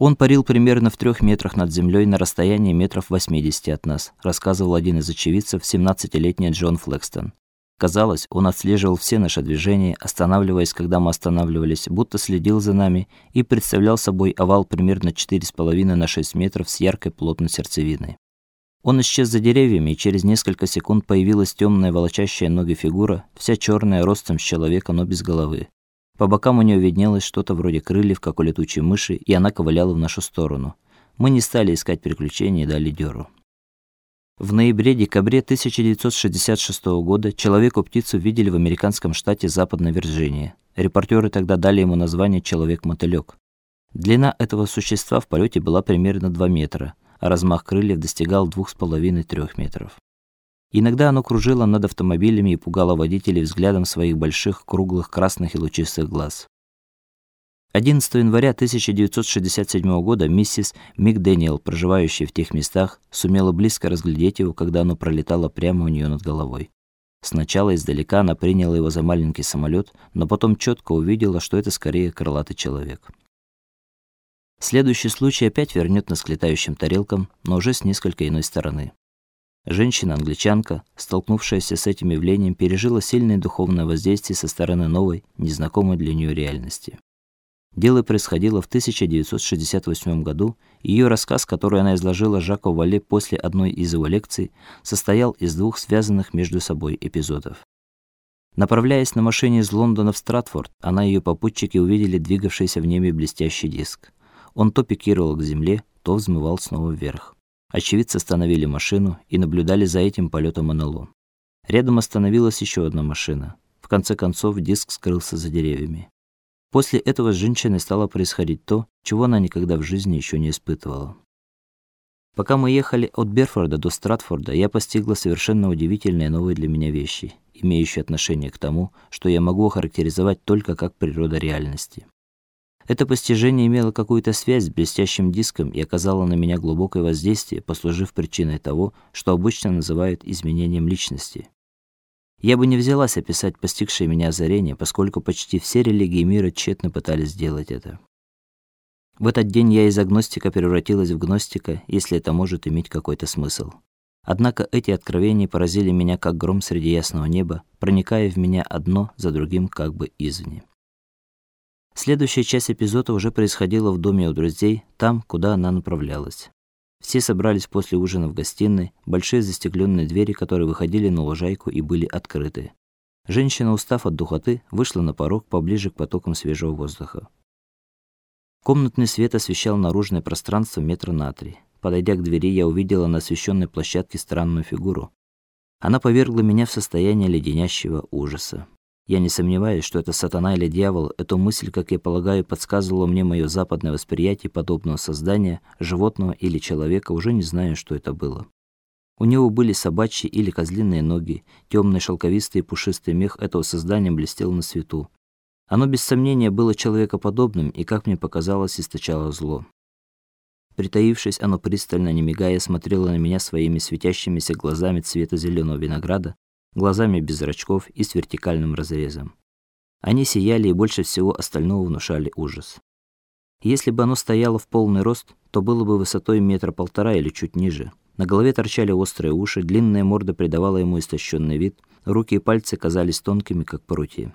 Он парил примерно в трех метрах над землей на расстоянии метров 80 от нас, рассказывал один из очевидцев, 17-летний Джон Флекстон. Казалось, он отслеживал все наши движения, останавливаясь, когда мы останавливались, будто следил за нами и представлял собой овал примерно 4,5 на 6 метров с яркой плотной сердцевиной. Он исчез за деревьями, и через несколько секунд появилась темная волочащая ноги фигура, вся черная, ростом с человека, но без головы. По бокам у нее виднелось что-то вроде крыльев, как у летучей мыши, и она ковыляла в нашу сторону. Мы не стали искать приключений и дали дёру. В ноябре-декабре 1966 года человеку-птицу видели в американском штате Западная Вирджиния. Репортеры тогда дали ему название человек-мотылёк. Длина этого существа в полете была примерно 2 метра, а размах крыльев достигал 2,5-3 метров. Иногда оно кружило над автомобилями и пугало водителей взглядом своих больших, круглых, красных и лучистых глаз. 11 января 1967 года миссис Мик Дэниел, проживающая в тех местах, сумела близко разглядеть его, когда оно пролетало прямо у нее над головой. Сначала издалека она приняла его за маленький самолет, но потом четко увидела, что это скорее крылатый человек. Следующий случай опять вернет нас к летающим тарелкам, но уже с несколько иной стороны. Женщина-англичанка, столкнувшаяся с этим явлением, пережила сильное духовное воздействие со стороны новой, незнакомой для нее реальности. Дело происходило в 1968 году, и ее рассказ, который она изложила Жаку Вале после одной из его лекций, состоял из двух связанных между собой эпизодов. Направляясь на машине из Лондона в Стратфорд, она и ее попутчики увидели двигавшийся в небе блестящий диск. Он то пикировал к земле, то взмывал снова вверх. Очевидцы остановили машину и наблюдали за этим полетом НЛО. Рядом остановилась еще одна машина. В конце концов диск скрылся за деревьями. После этого с женщиной стало происходить то, чего она никогда в жизни еще не испытывала. Пока мы ехали от Берфорда до Стратфорда, я постигла совершенно удивительные новые для меня вещи, имеющие отношение к тому, что я могу охарактеризовать только как природа реальности. Это постижение имело какую-то связь с блестящим диском и оказало на меня глубокое воздействие, послужив причиной того, что обычно называют изменением личности. Я бы не взялась описать постигшее меня озарение, поскольку почти все религии мира тщетно пытались сделать это. В этот день я из агностика превратилась в гностика, если это может иметь какой-то смысл. Однако эти откровения поразили меня как гром среди ясного неба, проникая в меня одно за другим как бы извне. Следующая часть эпизода уже происходила в доме у друзей, там, куда она направлялась. Все собрались после ужина в гостиной, большие застекленные двери, которые выходили на лужайку и были открыты. Женщина, устав от духоты, вышла на порог поближе к потокам свежего воздуха. Комнатный свет освещал наружное пространство метра на три. Подойдя к двери, я увидела на освещенной площадке странную фигуру. Она повергла меня в состояние леденящего ужаса. Я не сомневаюсь, что это сатана или дьявол. Эту мысль, как я полагаю, подсказывало мне мое западное восприятие подобного создания, животного или человека, уже не знаю, что это было. У него были собачьи или козлиные ноги, темный шелковистый пушистый мех этого создания блестел на свету. Оно без сомнения было человекоподобным и, как мне показалось, источало зло. Притаившись, оно пристально, не мигая, смотрело на меня своими светящимися глазами цвета зеленого винограда, глазами без зрачков и с вертикальным разрезом. Они сияли и больше всего остального внушали ужас. Если бы оно стояло в полный рост, то было бы высотой метра полтора или чуть ниже. На голове торчали острые уши, длинная морда придавала ему истощенный вид, руки и пальцы казались тонкими, как прутья.